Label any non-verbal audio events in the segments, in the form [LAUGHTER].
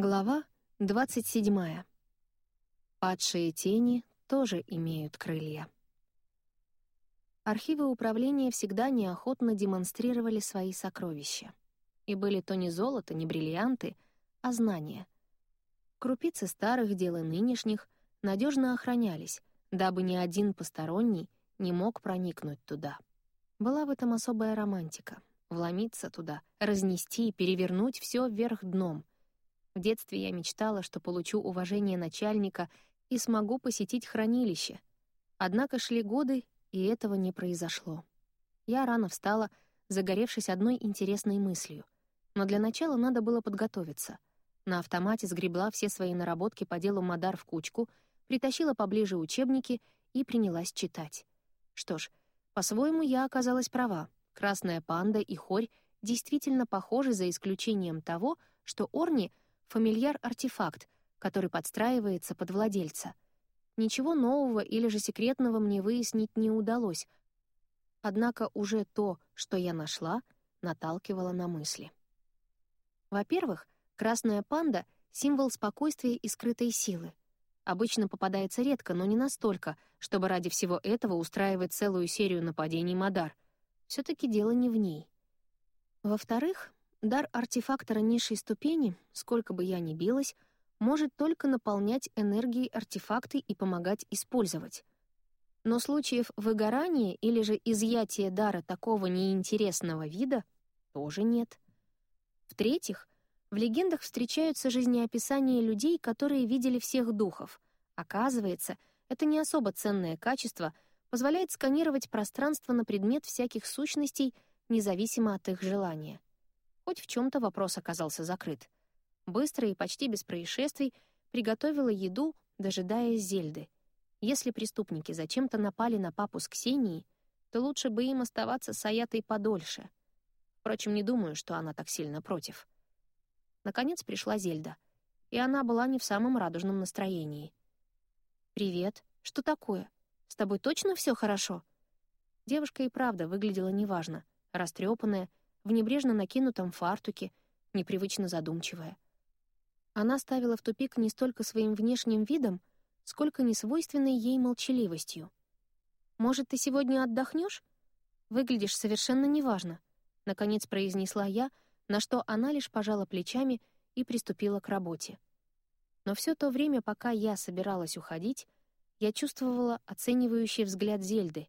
Глава 27. Падшие тени тоже имеют крылья. Архивы управления всегда неохотно демонстрировали свои сокровища. И были то не золото, не бриллианты, а знания. Крупицы старых дел и нынешних надежно охранялись, дабы ни один посторонний не мог проникнуть туда. Была в этом особая романтика — вломиться туда, разнести и перевернуть все вверх дном — в детстве я мечтала, что получу уважение начальника и смогу посетить хранилище. Однако шли годы, и этого не произошло. Я рано встала, загоревшись одной интересной мыслью. Но для начала надо было подготовиться. На автомате сгребла все свои наработки по делу Мадар в кучку, притащила поближе учебники и принялась читать. Что ж, по-своему я оказалась права. Красная панда и хорь действительно похожи за исключением того, что Орни — фамильяр-артефакт, который подстраивается под владельца. Ничего нового или же секретного мне выяснить не удалось, однако уже то, что я нашла, наталкивало на мысли. Во-первых, красная панда — символ спокойствия и скрытой силы. Обычно попадается редко, но не настолько, чтобы ради всего этого устраивать целую серию нападений Мадар. все таки дело не в ней. Во-вторых, Дар артефактора низшей ступени, сколько бы я ни билась, может только наполнять энергией артефакты и помогать использовать. Но случаев выгорания или же изъятия дара такого неинтересного вида тоже нет. В-третьих, в легендах встречаются жизнеописания людей, которые видели всех духов. Оказывается, это не особо ценное качество позволяет сканировать пространство на предмет всяких сущностей, независимо от их желания. Хоть в чем-то вопрос оказался закрыт. Быстро и почти без происшествий приготовила еду, дожидаясь Зельды. Если преступники зачем-то напали на папу с Ксенией, то лучше бы им оставаться с Аятой подольше. Впрочем, не думаю, что она так сильно против. Наконец пришла Зельда, и она была не в самом радужном настроении. «Привет. Что такое? С тобой точно все хорошо?» Девушка и правда выглядела неважно, растрепанная, в небрежно накинутом фартуке, непривычно задумчивая. Она ставила в тупик не столько своим внешним видом, сколько несвойственной ей молчаливостью. «Может, ты сегодня отдохнешь? Выглядишь совершенно неважно», — наконец произнесла я, на что она лишь пожала плечами и приступила к работе. Но все то время, пока я собиралась уходить, я чувствовала оценивающий взгляд Зельды.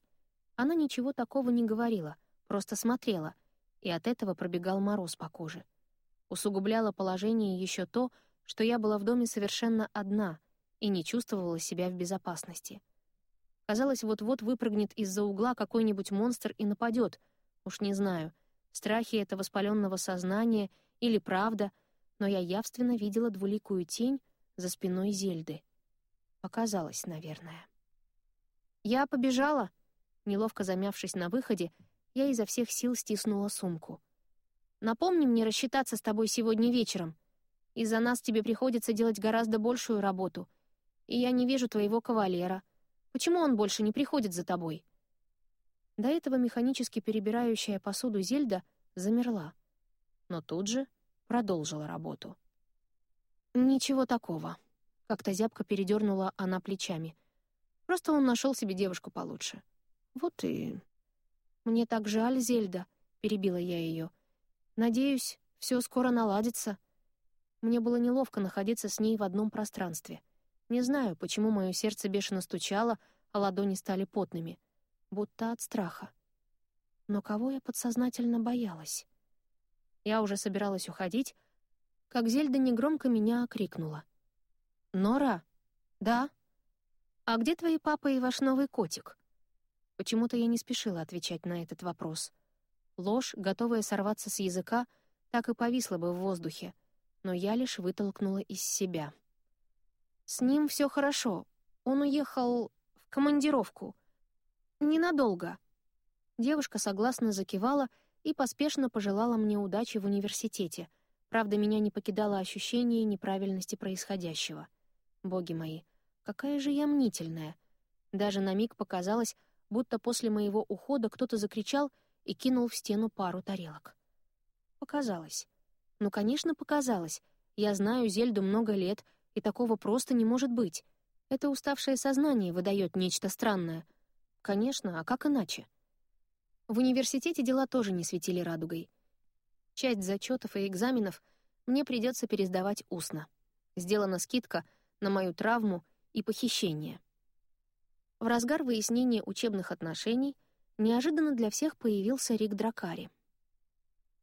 Она ничего такого не говорила, просто смотрела — и от этого пробегал мороз по коже. Усугубляло положение еще то, что я была в доме совершенно одна и не чувствовала себя в безопасности. Казалось, вот-вот выпрыгнет из-за угла какой-нибудь монстр и нападет. Уж не знаю, страхи это воспаленного сознания или правда, но я явственно видела двуликую тень за спиной Зельды. Показалось, наверное. «Я побежала!» Неловко замявшись на выходе, я изо всех сил стиснула сумку. «Напомни мне рассчитаться с тобой сегодня вечером. Из-за нас тебе приходится делать гораздо большую работу. И я не вижу твоего кавалера. Почему он больше не приходит за тобой?» До этого механически перебирающая посуду Зельда замерла, но тут же продолжила работу. «Ничего такого», — как-то зябко передернула она плечами. «Просто он нашел себе девушку получше. Вот и «Мне так жаль, Зельда», — перебила я ее. «Надеюсь, все скоро наладится». Мне было неловко находиться с ней в одном пространстве. Не знаю, почему мое сердце бешено стучало, а ладони стали потными. Будто от страха. Но кого я подсознательно боялась? Я уже собиралась уходить, как Зельда негромко меня окрикнула. «Нора? Да? А где твои папа и ваш новый котик?» Почему-то я не спешила отвечать на этот вопрос. Ложь, готовая сорваться с языка, так и повисла бы в воздухе, но я лишь вытолкнула из себя. «С ним все хорошо. Он уехал в командировку. Ненадолго». Девушка согласно закивала и поспешно пожелала мне удачи в университете. Правда, меня не покидало ощущение неправильности происходящего. Боги мои, какая же я мнительная. Даже на миг показалось, будто после моего ухода кто-то закричал и кинул в стену пару тарелок. Показалось. Ну, конечно, показалось. Я знаю Зельду много лет, и такого просто не может быть. Это уставшее сознание выдает нечто странное. Конечно, а как иначе? В университете дела тоже не светили радугой. Часть зачетов и экзаменов мне придется пересдавать устно. Сделана скидка на мою травму и похищение. В разгар выяснения учебных отношений неожиданно для всех появился Рик Дракари.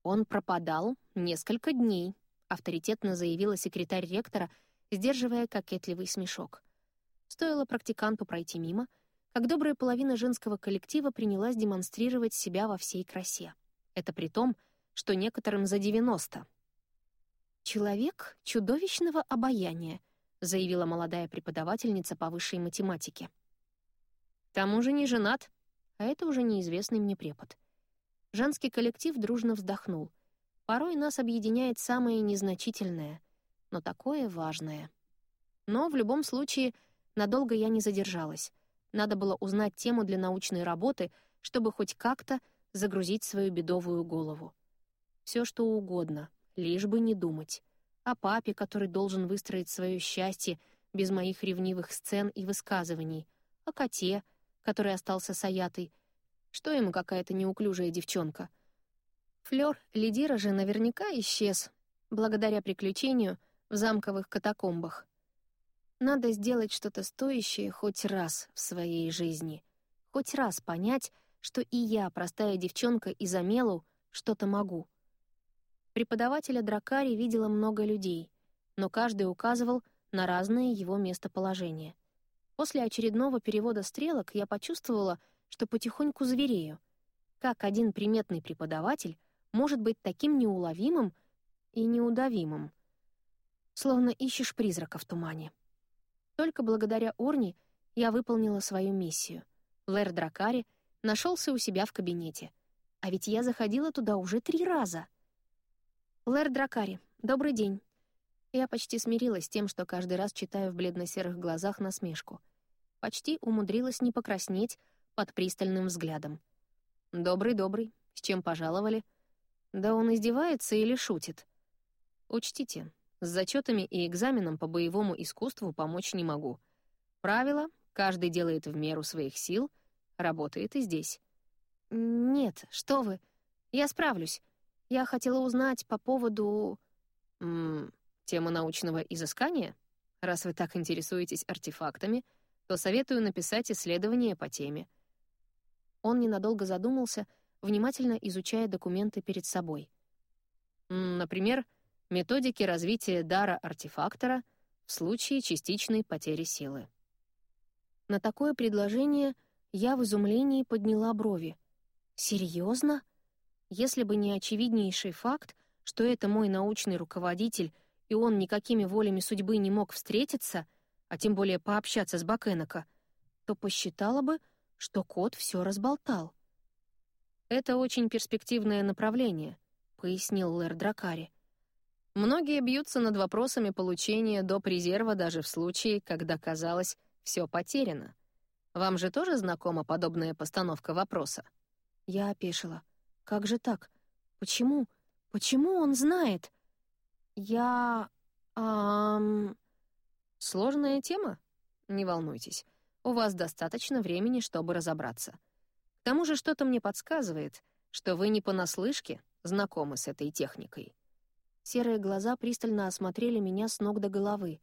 Он пропадал несколько дней, авторитетно заявила секретарь ректора, сдерживая кокетливый смешок. Стоило практиканту пройти мимо, как добрая половина женского коллектива принялась демонстрировать себя во всей красе. Это при том, что некоторым за 90. «Человек чудовищного обаяния», — заявила молодая преподавательница по высшей математике. «К тому же не женат, а это уже неизвестный мне препод». Женский коллектив дружно вздохнул. Порой нас объединяет самое незначительное, но такое важное. Но в любом случае надолго я не задержалась. Надо было узнать тему для научной работы, чтобы хоть как-то загрузить свою бедовую голову. Все что угодно, лишь бы не думать. О папе, который должен выстроить свое счастье без моих ревнивых сцен и высказываний. О коте, который остался с Аятой. Что ему какая-то неуклюжая девчонка? Флёр лидира же наверняка исчез, благодаря приключению в замковых катакомбах. Надо сделать что-то стоящее хоть раз в своей жизни. Хоть раз понять, что и я, простая девчонка из Амелу, что-то могу. Преподавателя Дракари видела много людей, но каждый указывал на разное его местоположение. После очередного перевода стрелок я почувствовала, что потихоньку зверею. Как один приметный преподаватель может быть таким неуловимым и неудавимым. Словно ищешь призрака в тумане. Только благодаря Орни я выполнила свою миссию. Лэр Дракари нашелся у себя в кабинете. А ведь я заходила туда уже три раза. «Лэр Дракари, добрый день». Я почти смирилась с тем, что каждый раз читаю в бледно-серых глазах насмешку. Почти умудрилась не покраснеть под пристальным взглядом. «Добрый-добрый. С чем пожаловали?» Да он издевается или шутит? Учтите, с зачетами и экзаменом по боевому искусству помочь не могу. Правило — каждый делает в меру своих сил, работает и здесь. Нет, что вы, я справлюсь. Я хотела узнать по поводу... тему научного изыскания? Раз вы так интересуетесь артефактами, то советую написать исследование по теме. Он ненадолго задумался — внимательно изучая документы перед собой. Например, методики развития дара артефактора в случае частичной потери силы. На такое предложение я в изумлении подняла брови. Серьезно? Если бы не очевиднейший факт, что это мой научный руководитель, и он никакими волями судьбы не мог встретиться, а тем более пообщаться с Бакенока, то посчитала бы, что кот все разболтал. «Это очень перспективное направление», — пояснил Лэр Дракари. «Многие бьются над вопросами получения доп. резерва даже в случае, когда казалось, все потеряно. Вам же тоже знакома подобная постановка вопроса?» Я опешила. «Как же так? Почему? Почему он знает?» «Я... ам...» «Сложная тема? Не волнуйтесь. У вас достаточно времени, чтобы разобраться тому же что-то мне подсказывает, что вы не понаслышке знакомы с этой техникой. Серые глаза пристально осмотрели меня с ног до головы.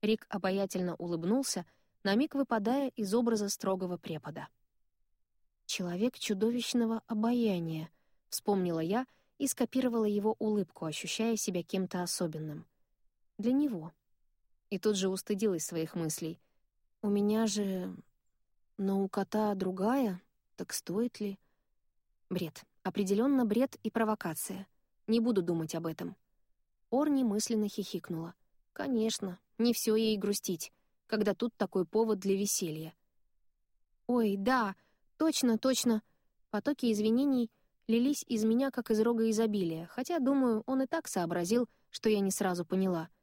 Рик обаятельно улыбнулся, на миг выпадая из образа строгого препода. «Человек чудовищного обаяния», — вспомнила я и скопировала его улыбку, ощущая себя кем-то особенным. Для него. И тут же устыдилась своих мыслей. «У меня же... но у кота другая, так стоит ли? Бред. Определенно бред и провокация. Не буду думать об этом. Орни мысленно хихикнула. Конечно, не все ей грустить, когда тут такой повод для веселья. «Ой, да, точно, точно!» Потоки извинений лились из меня, как из рога изобилия, хотя, думаю, он и так сообразил, что я не сразу поняла —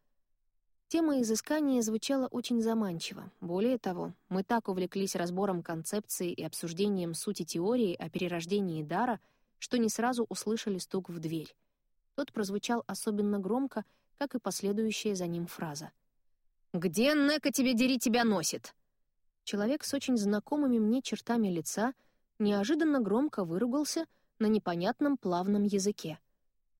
Тема изыскания звучала очень заманчиво. Более того, мы так увлеклись разбором концепции и обсуждением сути теории о перерождении дара, что не сразу услышали стук в дверь. Тот прозвучал особенно громко, как и последующая за ним фраза. «Где Нека тебе дери тебя носит?» Человек с очень знакомыми мне чертами лица неожиданно громко выругался на непонятном плавном языке.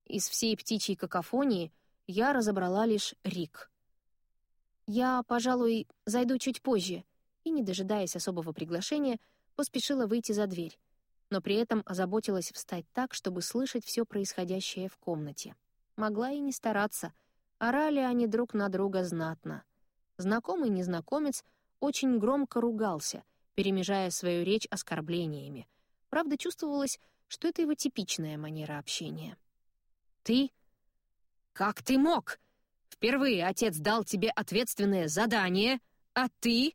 Из всей птичьей какофонии я разобрала лишь «Рик». «Я, пожалуй, зайду чуть позже», и, не дожидаясь особого приглашения, поспешила выйти за дверь, но при этом озаботилась встать так, чтобы слышать все происходящее в комнате. Могла и не стараться. Орали они друг на друга знатно. Знакомый незнакомец очень громко ругался, перемежая свою речь оскорблениями. Правда, чувствовалось, что это его типичная манера общения. «Ты? Как ты мог? Впервые отец дал тебе ответственное задание, а ты...»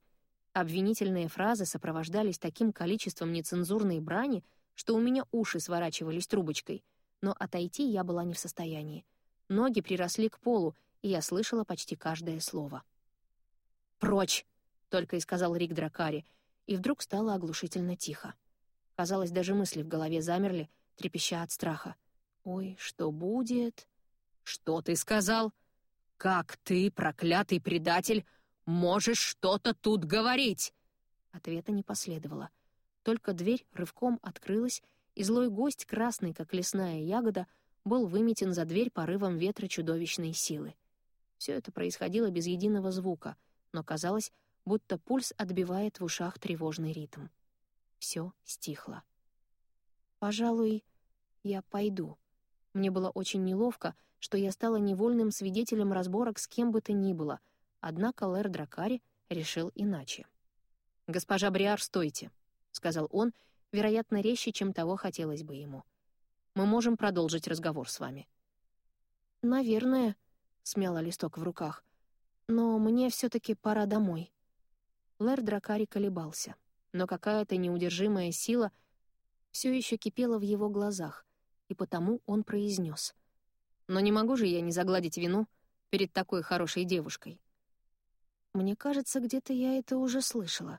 Обвинительные фразы сопровождались таким количеством нецензурной брани, что у меня уши сворачивались трубочкой, но отойти я была не в состоянии. Ноги приросли к полу, и я слышала почти каждое слово. «Прочь!» — только и сказал Рик Дракари, и вдруг стало оглушительно тихо. Казалось, даже мысли в голове замерли, трепеща от страха. «Ой, что будет?» «Что ты сказал? Как ты, проклятый предатель, можешь что-то тут говорить?» Ответа не последовало. Только дверь рывком открылась, и злой гость, красный, как лесная ягода, был выметен за дверь порывом ветра чудовищной силы. Все это происходило без единого звука, но казалось, будто пульс отбивает в ушах тревожный ритм. Все стихло. «Пожалуй, я пойду». Мне было очень неловко, что я стала невольным свидетелем разборок с кем бы то ни было — Однако Лэр Дракари решил иначе. «Госпожа Бриар, стойте», — сказал он, вероятно, резче, чем того хотелось бы ему. «Мы можем продолжить разговор с вами». «Наверное», — смяла листок в руках, «но мне все таки пора домой». Лэр Дракари колебался, но какая-то неудержимая сила все еще кипела в его глазах, и потому он произнес: «Но не могу же я не загладить вину перед такой хорошей девушкой». Мне кажется, где-то я это уже слышала.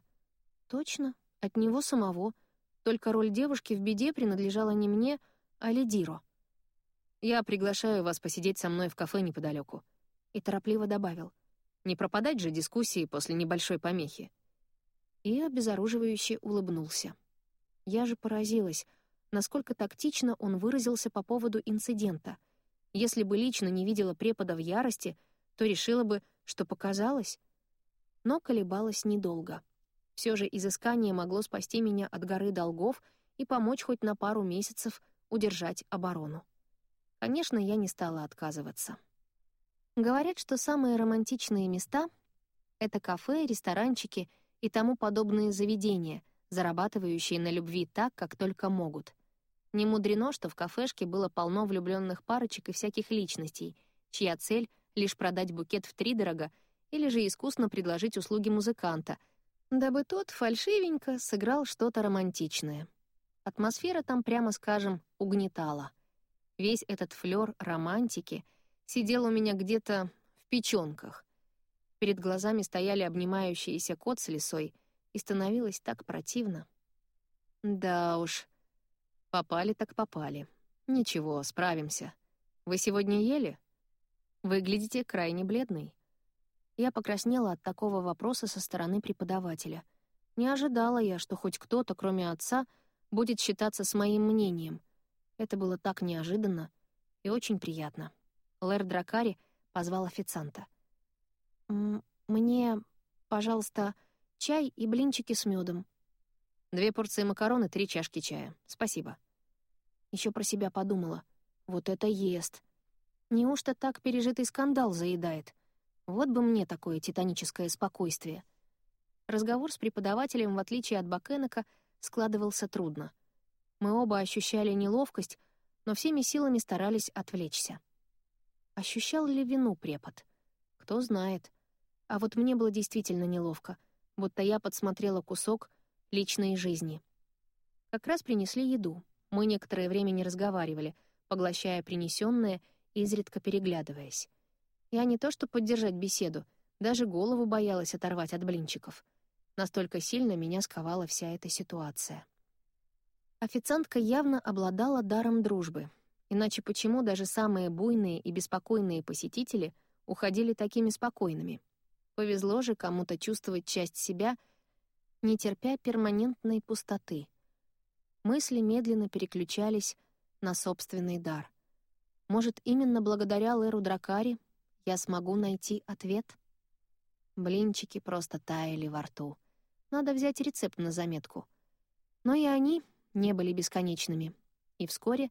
Точно, от него самого. Только роль девушки в беде принадлежала не мне, а Лидиро. «Я приглашаю вас посидеть со мной в кафе неподалеку. И торопливо добавил. «Не пропадать же дискуссии после небольшой помехи». И обезоруживающе улыбнулся. Я же поразилась, насколько тактично он выразился по поводу инцидента. Если бы лично не видела препода в ярости, то решила бы, что показалось но колебалась недолго. Все же изыскание могло спасти меня от горы долгов и помочь хоть на пару месяцев удержать оборону. Конечно, я не стала отказываться. Говорят, что самые романтичные места — это кафе, ресторанчики и тому подобные заведения, зарабатывающие на любви так, как только могут. Не мудрено, что в кафешке было полно влюбленных парочек и всяких личностей, чья цель — лишь продать букет втридорога или же искусно предложить услуги музыканта, дабы тот фальшивенько сыграл что-то романтичное. Атмосфера там, прямо скажем, угнетала. Весь этот флёр романтики сидел у меня где-то в печёнках. Перед глазами стояли обнимающиеся кот с лисой, и становилось так противно. Да уж, попали так попали. Ничего, справимся. Вы сегодня ели? Выглядите крайне бледный. Я покраснела от такого вопроса со стороны преподавателя. Не ожидала я, что хоть кто-то, кроме отца, будет считаться с моим мнением. Это было так неожиданно и очень приятно. Лэр Дракари позвал официанта. «Мне, пожалуйста, чай и блинчики с медом. Две порции макарон и три чашки чая. Спасибо». Еще про себя подумала. «Вот это ест. Неужто так пережитый скандал заедает?» Вот бы мне такое титаническое спокойствие. Разговор с преподавателем, в отличие от Бакенека, складывался трудно. Мы оба ощущали неловкость, но всеми силами старались отвлечься. Ощущал ли вину препод? Кто знает. А вот мне было действительно неловко, будто я подсмотрела кусок личной жизни. Как раз принесли еду. Мы некоторое время не разговаривали, поглощая принесенное, изредка переглядываясь. Я не то что поддержать беседу, даже голову боялась оторвать от блинчиков. Настолько сильно меня сковала вся эта ситуация. Официантка явно обладала даром дружбы, Иначе почему даже самые буйные и беспокойные посетители уходили такими спокойными? Повезло же кому-то чувствовать часть себя, не терпя перманентной пустоты. Мысли медленно переключались на собственный дар. Может, именно благодаря Леру Дракари я смогу найти ответ? Блинчики просто таяли во рту. Надо взять рецепт на заметку. Но и они не были бесконечными. И вскоре,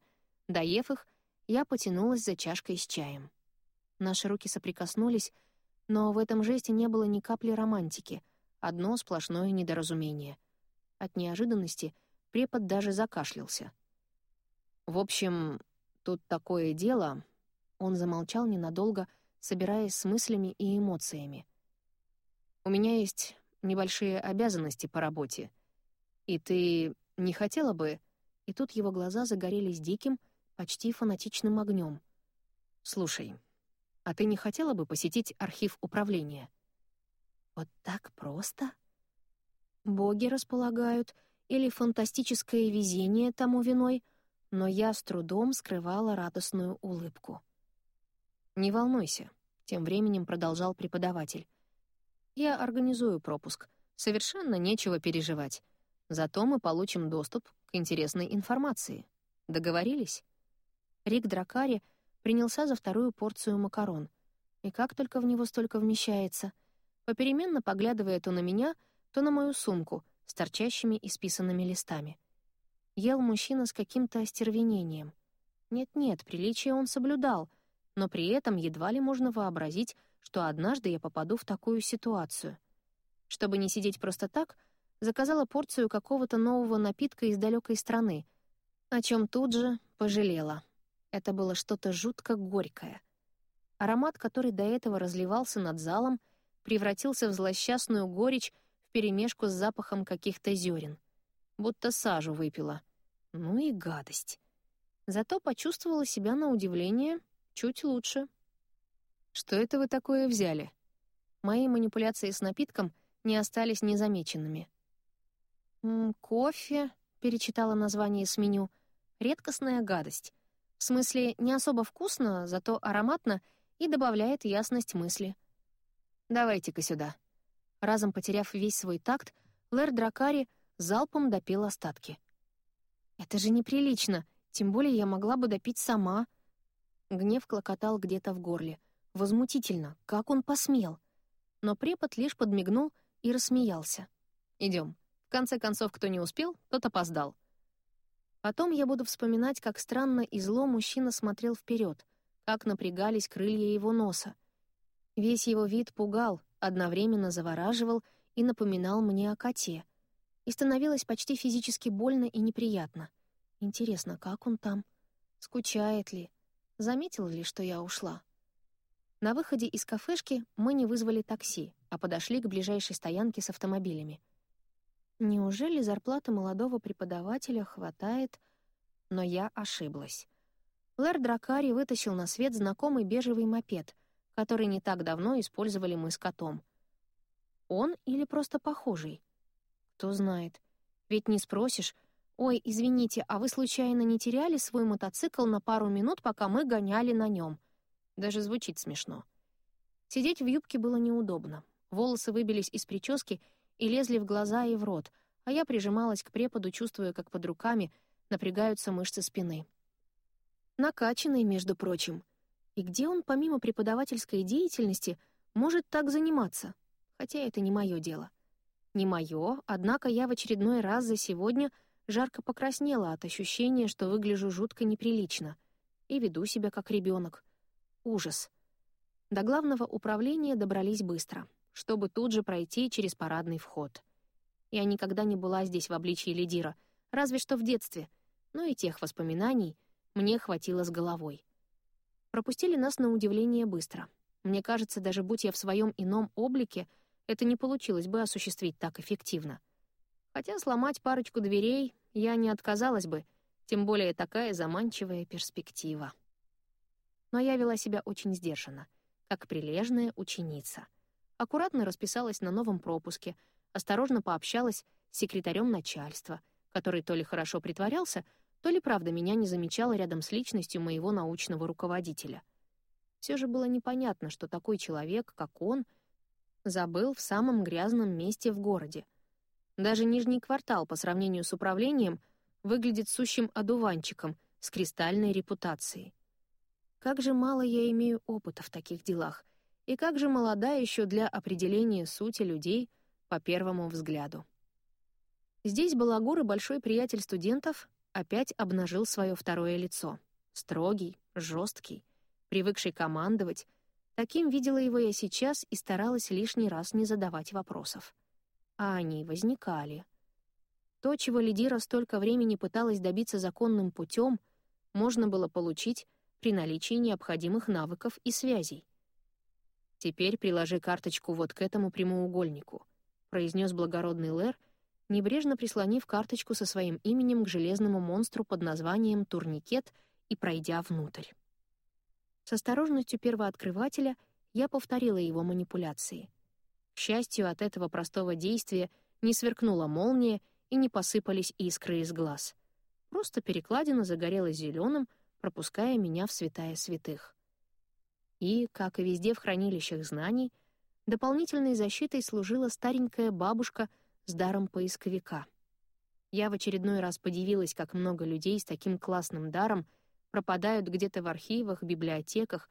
доев их, я потянулась за чашкой с чаем. Наши руки соприкоснулись, но в этом жесте не было ни капли романтики, одно сплошное недоразумение. От неожиданности препод даже закашлялся. «В общем, тут такое дело...» Он замолчал ненадолго, собираясь с мыслями и эмоциями. «У меня есть небольшие обязанности по работе. И ты не хотела бы...» И тут его глаза загорелись диким, почти фанатичным огнем. «Слушай, а ты не хотела бы посетить архив управления?» «Вот так просто?» «Боги располагают, или фантастическое везение тому виной», но я с трудом скрывала радостную улыбку. «Не волнуйся», — тем временем продолжал преподаватель. «Я организую пропуск. Совершенно нечего переживать. Зато мы получим доступ к интересной информации. Договорились?» Рик Дракари принялся за вторую порцию макарон. И как только в него столько вмещается, попеременно поглядывая то на меня, то на мою сумку с торчащими и списанными листами. Ел мужчина с каким-то остервенением. Нет-нет, приличие он соблюдал, но при этом едва ли можно вообразить, что однажды я попаду в такую ситуацию. Чтобы не сидеть просто так, заказала порцию какого-то нового напитка из далекой страны, о чем тут же пожалела. Это было что-то жутко горькое. Аромат, который до этого разливался над залом, превратился в злосчастную горечь вперемешку с запахом каких-то зерен. Будто сажу выпила. Ну и гадость. Зато почувствовала себя на удивление чуть лучше. «Что это вы такое взяли?» Мои манипуляции с напитком не остались незамеченными. «М -м, «Кофе», — перечитала название с меню, — «редкостная гадость. В смысле, не особо вкусно, зато ароматно и добавляет ясность мысли. «Давайте-ка сюда». Разом потеряв весь свой такт, Лэр Дракари залпом допил остатки. «Это же неприлично, тем более я могла бы допить сама». Гнев клокотал где-то в горле. Возмутительно, как он посмел. Но препод лишь подмигнул и рассмеялся. Идем. В конце концов, кто не успел, тот опоздал. Потом я буду вспоминать, как странно и зло мужчина смотрел вперед, как напрягались крылья его носа. Весь его вид пугал, одновременно завораживал и напоминал мне о коте. И становилось почти физически больно и неприятно. Интересно, как он там? Скучает ли? Заметил ли, что я ушла? На выходе из кафешки мы не вызвали такси, а подошли к ближайшей стоянке с автомобилями — Неужели зарплаты молодого преподавателя хватает? Но я ошиблась. Лэр Дракари вытащил на свет знакомый бежевый мопед, который не так давно использовали мы с котом. Он или просто похожий? Кто знает. Ведь не спросишь, «Ой, извините, а вы случайно не теряли свой мотоцикл на пару минут, пока мы гоняли на нем?» Даже звучит смешно. Сидеть в юбке было неудобно. Волосы выбились из прически — и лезли в глаза и в рот, а я прижималась к преподу, чувствуя, как под руками напрягаются мышцы спины. Накачанный, между прочим. И где он, помимо преподавательской деятельности, может так заниматься? Хотя это не мое дело. Не мое, однако я в очередной раз за сегодня жарко покраснела от ощущения, что выгляжу жутко неприлично и веду себя как ребенок. Ужас. До главного управления добрались быстро чтобы тут же пройти через парадный вход. Я никогда не была здесь в обличии лидира, разве что в детстве, но и тех воспоминаний мне хватило с головой. Пропустили нас на удивление быстро. Мне кажется, даже будь я в своем ином облике, это не получилось бы осуществить так эффективно. Хотя сломать парочку дверей я не отказалась бы, тем более такая заманчивая перспектива. Но я вела себя очень сдержанно, как прилежная ученица аккуратно расписалась на новом пропуске, осторожно пообщалась с секретарем начальства, который то ли хорошо притворялся, то ли правда меня не замечала рядом с личностью моего научного руководителя. Все же было непонятно, что такой человек, как он, забыл в самом грязном месте в городе. Даже нижний квартал по сравнению с управлением выглядит сущим одуванчиком с кристальной репутацией. Как же мало я имею опыта в таких делах, и как же молода еще для определения сути людей по первому взгляду. Здесь Балагур и большой приятель студентов опять обнажил свое второе лицо. Строгий, жесткий, привыкший командовать. Таким видела его я сейчас и старалась лишний раз не задавать вопросов. А они возникали. То, чего Лидира столько времени пыталась добиться законным путем, можно было получить при наличии необходимых навыков и связей. «Теперь приложи карточку вот к этому прямоугольнику», — произнес благородный Лэр — небрежно прислонив карточку со своим именем к железному монстру под названием «Турникет» и пройдя внутрь. С осторожностью первооткрывателя я повторила его манипуляции. К счастью, от этого простого действия не сверкнула молния и не посыпались искры из глаз. Просто перекладина загорелась зеленым, пропуская меня в святая святых. И, как и везде в хранилищах знаний, дополнительной защитой служила старенькая бабушка — с даром поисковика. Я в очередной раз подивилась, как много людей с таким классным даром пропадают где-то в архивах, библиотеках,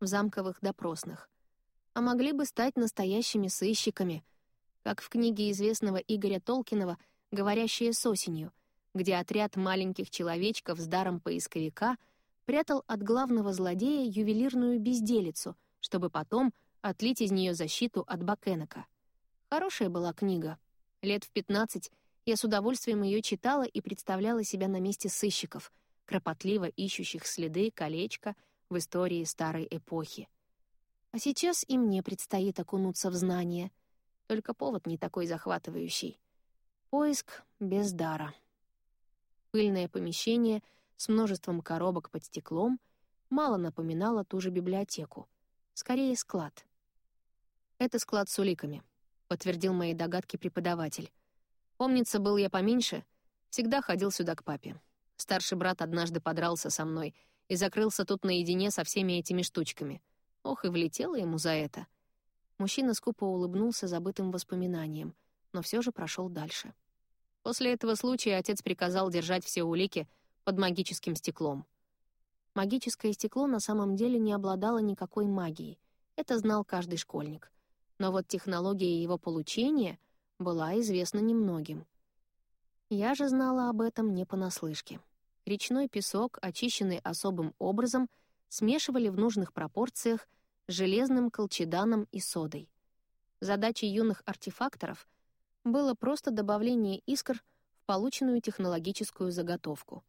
в замковых допросных. А могли бы стать настоящими сыщиками, как в книге известного Игоря Толкинова «Говорящая с осенью», где отряд маленьких человечков с даром поисковика прятал от главного злодея ювелирную безделицу, чтобы потом отлить из нее защиту от Бакенека. Хорошая была книга, Лет в 15 я с удовольствием ее читала и представляла себя на месте сыщиков, кропотливо ищущих следы колечка в истории старой эпохи. А сейчас и мне предстоит окунуться в знания, только повод не такой захватывающий. Поиск без дара. Пыльное помещение с множеством коробок под стеклом мало напоминало ту же библиотеку. Скорее, склад. Это склад с уликами —— подтвердил мои догадки преподаватель. «Помнится, был я поменьше, всегда ходил сюда к папе. Старший брат однажды подрался со мной и закрылся тут наедине со всеми этими штучками. Ох, и влетело ему за это». Мужчина скупо улыбнулся забытым воспоминанием, но все же прошел дальше. После этого случая отец приказал держать все улики под магическим стеклом. Магическое стекло на самом деле не обладало никакой магией. Это знал каждый школьник — но вот технология его получения была известна немногим. Я же знала об этом не понаслышке. Речной песок, очищенный особым образом, смешивали в нужных пропорциях с железным колчеданом и содой. Задачей юных артефакторов было просто добавление искр в полученную технологическую заготовку.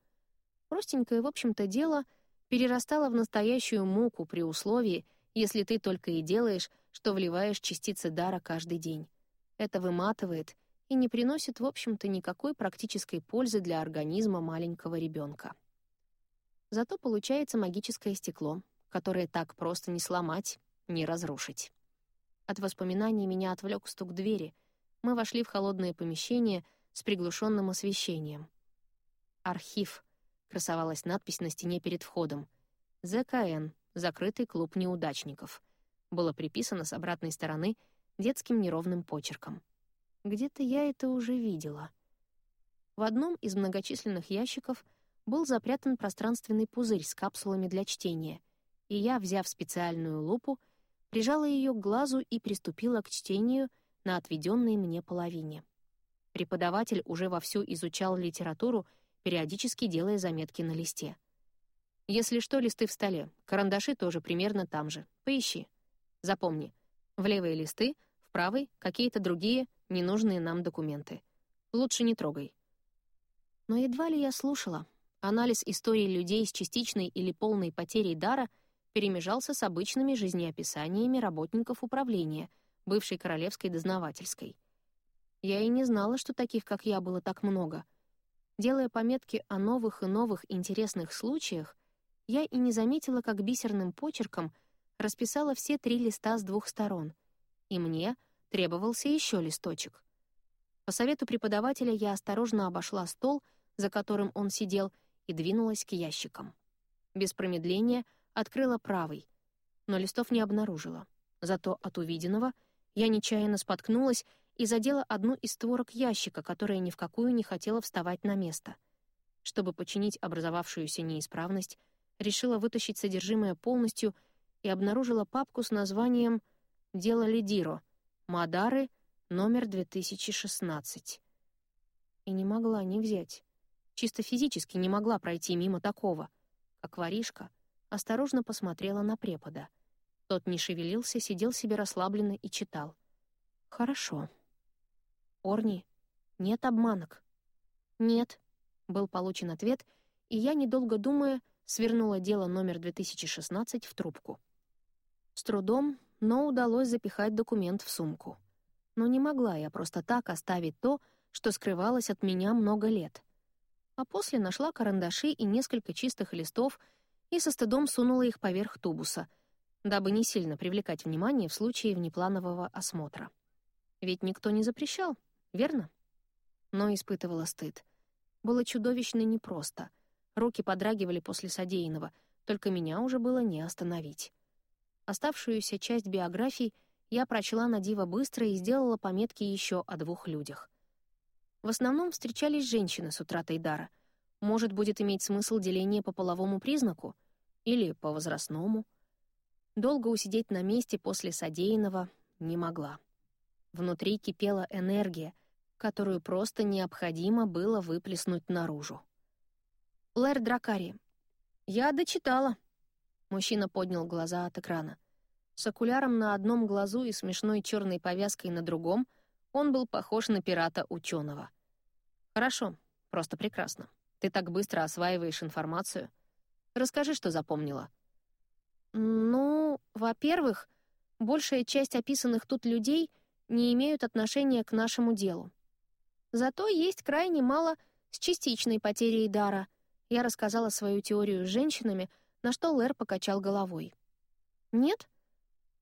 Простенькое, в общем-то, дело перерастало в настоящую муку при условии, если ты только и делаешь, что вливаешь частицы дара каждый день. Это выматывает и не приносит, в общем-то, никакой практической пользы для организма маленького ребенка. Зато получается магическое стекло, которое так просто не сломать, не разрушить. От воспоминаний меня отвлек стук двери. Мы вошли в холодное помещение с приглушенным освещением. «Архив», — красовалась надпись на стене перед входом. «ЗКН», закрытый клуб неудачников. Было приписано с обратной стороны детским неровным почерком. Где-то я это уже видела. В одном из многочисленных ящиков был запрятан пространственный пузырь с капсулами для чтения, и я, взяв специальную лупу, прижала ее к глазу и приступила к чтению на отведенной мне половине. Преподаватель уже вовсю изучал литературу, периодически делая заметки на листе — если что, листы в столе. Карандаши тоже примерно там же. Поищи. Запомни. В левые листы, в правый — какие-то другие, ненужные нам документы. Лучше не трогай. Но едва ли я слушала. Анализ истории людей с частичной или полной потерей дара перемежался с обычными жизнеописаниями работников управления, бывшей королевской дознавательской. Я и не знала, что таких, как я, было так много. Делая пометки о новых и новых интересных случаях, я и не заметила, как бисерным почерком расписала все три листа с двух сторон. И мне требовался еще листочек. По совету преподавателя я осторожно обошла стол, за которым он сидел, и двинулась к ящикам. Без промедления открыла правый, но листов не обнаружила. Зато от увиденного я нечаянно споткнулась и задела одну из створок ящика, которая ни в какую не хотела вставать на место. Чтобы починить образовавшуюся неисправность, решила вытащить содержимое полностью и обнаружила папку с названием «Дело Лидиро. Мадары. Номер 2016». И не могла не взять. Чисто физически не могла пройти мимо такого. Как воришка, осторожно посмотрела на препода. Тот не шевелился, сидел себе расслабленно и читал. «Хорошо». «Орни, нет обманок». «Нет», — был получен ответ, и я, недолго думая, свернула дело номер 2016 в трубку. С трудом, но удалось запихать документ в сумку. Но не могла я просто так оставить то, что скрывалось от меня много лет. А после нашла карандаши и несколько чистых листов и со стыдом сунула их поверх тубуса, дабы не сильно привлекать внимание в случае внепланового осмотра. Ведь никто не запрещал, верно? Но испытывала стыд. Было чудовищно непросто. Руки подрагивали после содеянного, только меня уже было не остановить. Оставшуюся часть биографии я прочла на диво быстро и сделала пометки еще о двух людях. В основном встречались женщины с утратой дара. Может, будет иметь смысл деление по половому признаку или по возрастному. Долго усидеть на месте после содеянного не могла. Внутри кипела энергия, которую просто необходимо было выплеснуть наружу. «Лэр Дракари, я дочитала». Мужчина поднял глаза от экрана. С окуляром на одном глазу и смешной черной повязкой на другом — он был похож на пирата ученого. «Хорошо, просто прекрасно. Ты так быстро осваиваешь информацию. Расскажи, что запомнила». «Ну, во-первых, большая часть описанных тут людей не имеют отношения к нашему делу. Зато есть крайне мало с частичной потерей дара. Я рассказала свою теорию с женщинами, на что Лэр покачал головой. «Нет?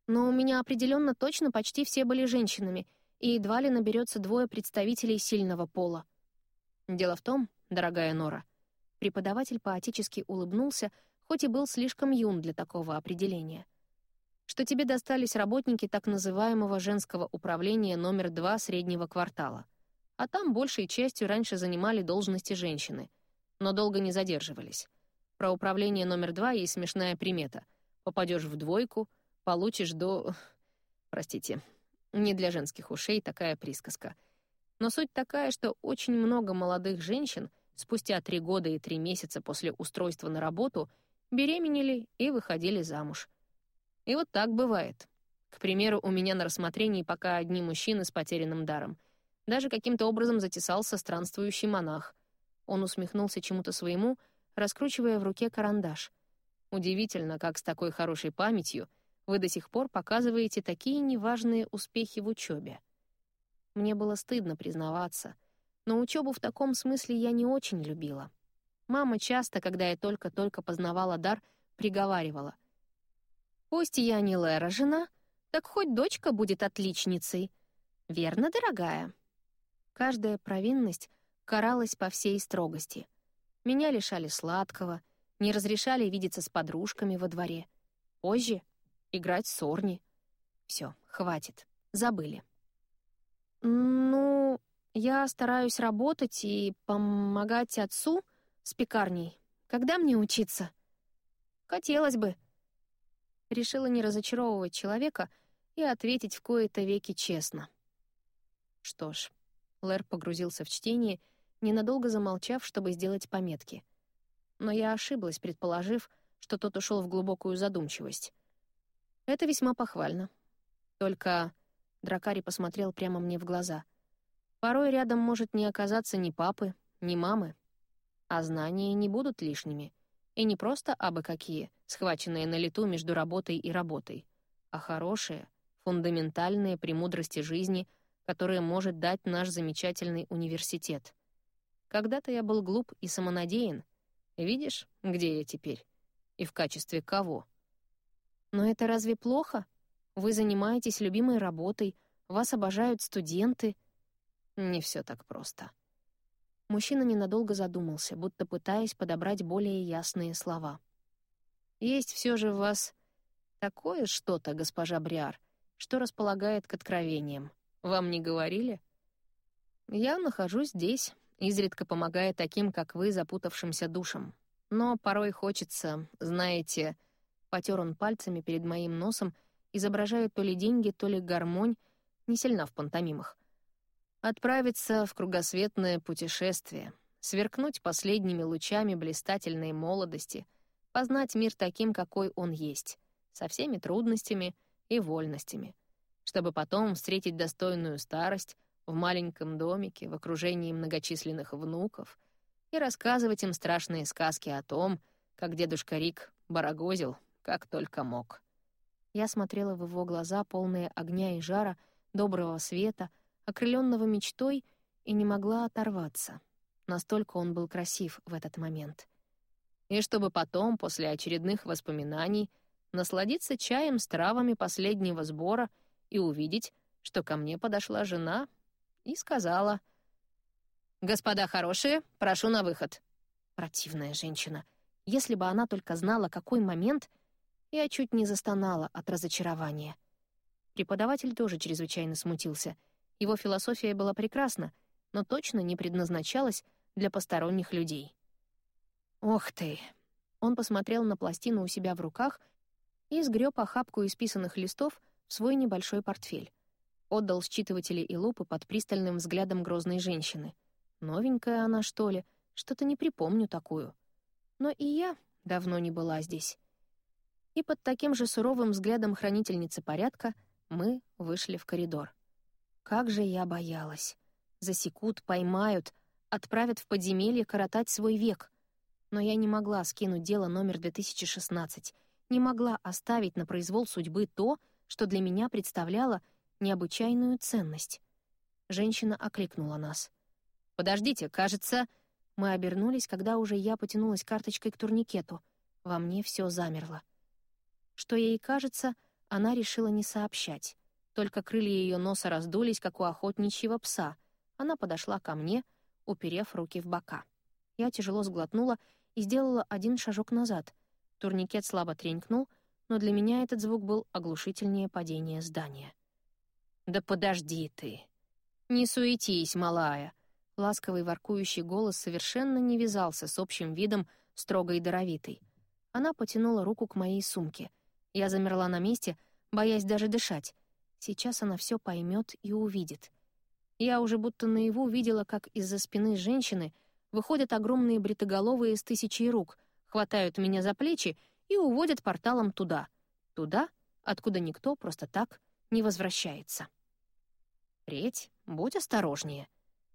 Но у меня определенно точно почти все были женщинами, и едва ли наберется двое представителей сильного пола. Дело в том, дорогая Нора, преподаватель поотически улыбнулся, хоть и был слишком юн для такого определения, что тебе достались работники так называемого женского управления номер два среднего квартала, а там большей частью раньше занимали должности женщины, но долго не задерживались. Про управление номер два есть смешная примета. Попадешь в двойку, получишь до... [LAUGHS] Простите, не для женских ушей такая присказка. Но суть такая, что очень много молодых женщин спустя три года и три месяца после устройства на работу беременели и выходили замуж. И вот так бывает. К примеру, у меня на рассмотрении пока одни мужчины с потерянным даром. Даже каким-то образом затесался странствующий монах. Он усмехнулся чему-то своему, раскручивая в руке карандаш. Удивительно, как с такой хорошей памятью вы до сих пор показываете такие неважные успехи в учебе. Мне было стыдно признаваться, но учебу в таком смысле я не очень любила. Мама часто, когда я только-только познавала дар, приговаривала. «Пусть я не Лера жена, так хоть дочка будет отличницей. Верно, дорогая?» Каждая провинность каралась по всей строгости. Меня лишали сладкого, не разрешали видеться с подружками во дворе. Позже играть с Орни. Все, хватит, забыли. Ну, я стараюсь работать и помогать отцу с пекарней. Когда мне учиться? Хотелось бы. Решила не разочаровывать человека и ответить в кои-то веки честно. Что ж, Лэр погрузился в чтение, ненадолго замолчав, чтобы сделать пометки. Но я ошиблась, предположив, что тот ушел в глубокую задумчивость. Это весьма похвально. Только Дракари посмотрел прямо мне в глаза. Порой рядом может не оказаться ни папы, ни мамы. А знания не будут лишними. И не просто абы какие, схваченные на лету между работой и работой, а хорошие, фундаментальные премудрости жизни, которые может дать наш замечательный университет. Когда-то я был глуп и самонадеян. Видишь, где я теперь? И в качестве кого? Но это разве плохо? Вы занимаетесь любимой работой, вас обожают студенты. Не все так просто. Мужчина ненадолго задумался, будто пытаясь подобрать более ясные слова. «Есть все же в вас такое что-то, госпожа Бриар, что располагает к откровениям. Вам не говорили?» «Я нахожусь здесь, изредка помогая таким, как вы, запутавшимся душам. Но порой хочется, знаете...» Потер он пальцами перед моим носом, изображая то ли деньги, то ли гармонь, не сильна в пантомимах. Отправиться в кругосветное путешествие, сверкнуть последними лучами блистательной молодости, познать мир таким, какой он есть, со всеми трудностями и вольностями, чтобы потом встретить достойную старость в маленьком домике в окружении многочисленных внуков и рассказывать им страшные сказки о том, как дедушка Рик барагозил, как только мог. Я смотрела в его глаза, полные огня и жара, доброго света, окрыленного мечтой, и не могла оторваться. Настолько он был красив в этот момент. И чтобы потом, после очередных воспоминаний, насладиться чаем с травами последнего сбора и увидеть, что ко мне подошла жена и сказала «Господа хорошие, прошу на выход». Противная женщина. Если бы она только знала, какой момент, я чуть не застонала от разочарования. Преподаватель тоже чрезвычайно смутился. Его философия была прекрасна, но точно не предназначалась для посторонних людей. «Ох ты!» Он посмотрел на пластину у себя в руках и сгреб охапку исписанных листов свой небольшой портфель. Отдал считыватели и лупы под пристальным взглядом грозной женщины. Новенькая она, что ли? Что-то не припомню такую. Но и я давно не была здесь. И под таким же суровым взглядом хранительницы порядка мы вышли в коридор. Как же я боялась. Засекут, поймают, отправят в подземелье коротать свой век. Но я не могла скинуть дело номер 2016, не могла оставить на произвол судьбы то, что для меня представляло — необычайную ценность. Женщина окликнула нас. «Подождите, кажется...» Мы обернулись, когда уже я потянулась карточкой к турникету. Во мне все замерло. Что ей кажется, она решила не сообщать. Только крылья ее носа раздулись, как у охотничьего пса. Она подошла ко мне, уперев руки в бока. Я тяжело сглотнула и сделала один шажок назад. Турникет слабо тренькнул, но для меня этот звук был оглушительнее падения здания. «Да подожди ты!» «Не суетись, малая!» Ласковый воркующий голос совершенно не вязался с общим видом строгой и даровитой. Она потянула руку к моей сумке. Я замерла на месте, боясь даже дышать. Сейчас она все поймет и увидит. Я уже будто наяву видела, как из-за спины женщины выходят огромные бритоголовые с тысячей рук, хватают меня за плечи и уводят порталом туда. Туда, откуда никто просто так не возвращается. «Впредь будь осторожнее».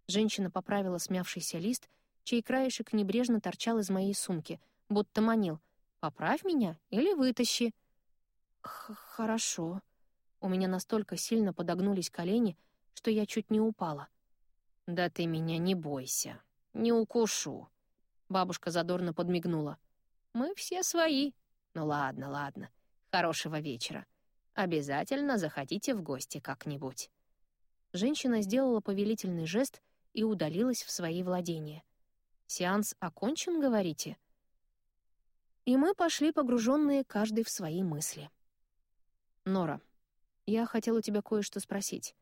Женщина поправила смявшийся лист, чей краешек небрежно торчал из моей сумки, будто манил. «Поправь меня или вытащи». «Хорошо». У меня настолько сильно подогнулись колени, что я чуть не упала. «Да ты меня не бойся. Не укушу». Бабушка задорно подмигнула. «Мы все свои. Ну ладно, ладно. Хорошего вечера. Обязательно заходите в гости как-нибудь». Женщина сделала повелительный жест и удалилась в свои владения. «Сеанс окончен, говорите?» И мы пошли, погруженные каждый в свои мысли. «Нора, я хотела тебя кое-что спросить».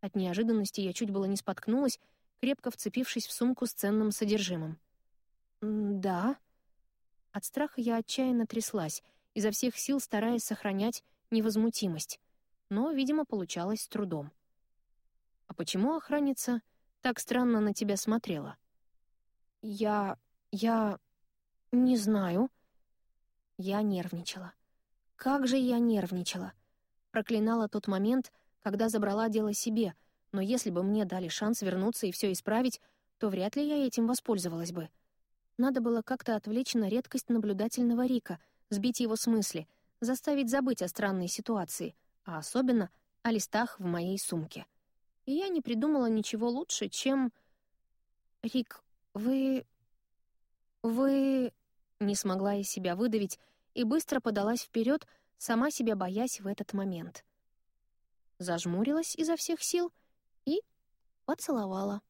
От неожиданности я чуть было не споткнулась, крепко вцепившись в сумку с ценным содержимым. «Да». От страха я отчаянно тряслась, изо всех сил стараясь сохранять невозмутимость, но, видимо, получалось с трудом. «А почему охранница так странно на тебя смотрела?» «Я... я... не знаю». Я нервничала. Как же я нервничала. Проклинала тот момент, когда забрала дело себе, но если бы мне дали шанс вернуться и все исправить, то вряд ли я этим воспользовалась бы. Надо было как-то отвлечь на редкость наблюдательного Рика, сбить его с мысли, заставить забыть о странной ситуации, а особенно о листах в моей сумке и я не придумала ничего лучше, чем... «Рик, вы... вы...» Не смогла я себя выдавить и быстро подалась вперед, сама себя боясь в этот момент. Зажмурилась изо всех сил и поцеловала.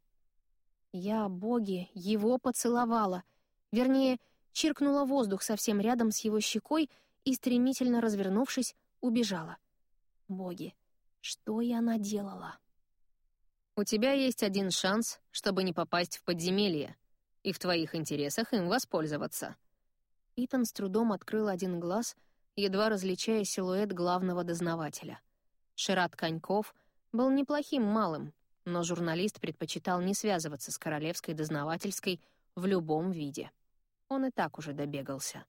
Я, боги, его поцеловала. Вернее, чиркнула воздух совсем рядом с его щекой и, стремительно развернувшись, убежала. Боги, что я наделала? У тебя есть один шанс, чтобы не попасть в подземелье, и в твоих интересах им воспользоваться. Итан с трудом открыл один глаз, едва различая силуэт главного дознавателя. Шират Коньков был неплохим малым, но журналист предпочитал не связываться с королевской дознавательской в любом виде. Он и так уже добегался.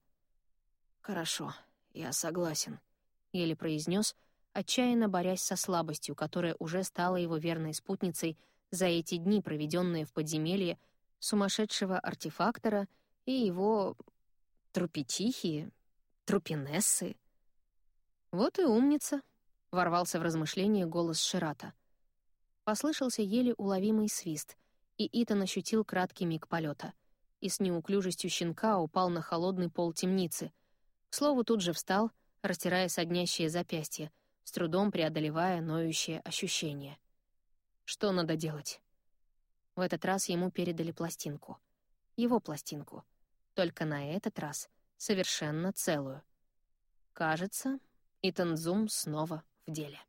«Хорошо, я согласен», — еле произнес, отчаянно борясь со слабостью, которая уже стала его верной спутницей за эти дни, проведенные в подземелье сумасшедшего артефактора и его трупетихи, трупинессы. «Вот и умница», — ворвался в размышление голос Ширата. Послышался еле уловимый свист, и Итан ощутил краткий миг полета и с неуклюжестью щенка упал на холодный пол темницы. К слову, тут же встал, растирая соднящее запястье, с трудом преодолевая ноющее ощущение. Что надо делать? В этот раз ему передали пластинку. Его пластинку. Только на этот раз совершенно целую. Кажется, Итан Зум снова в деле.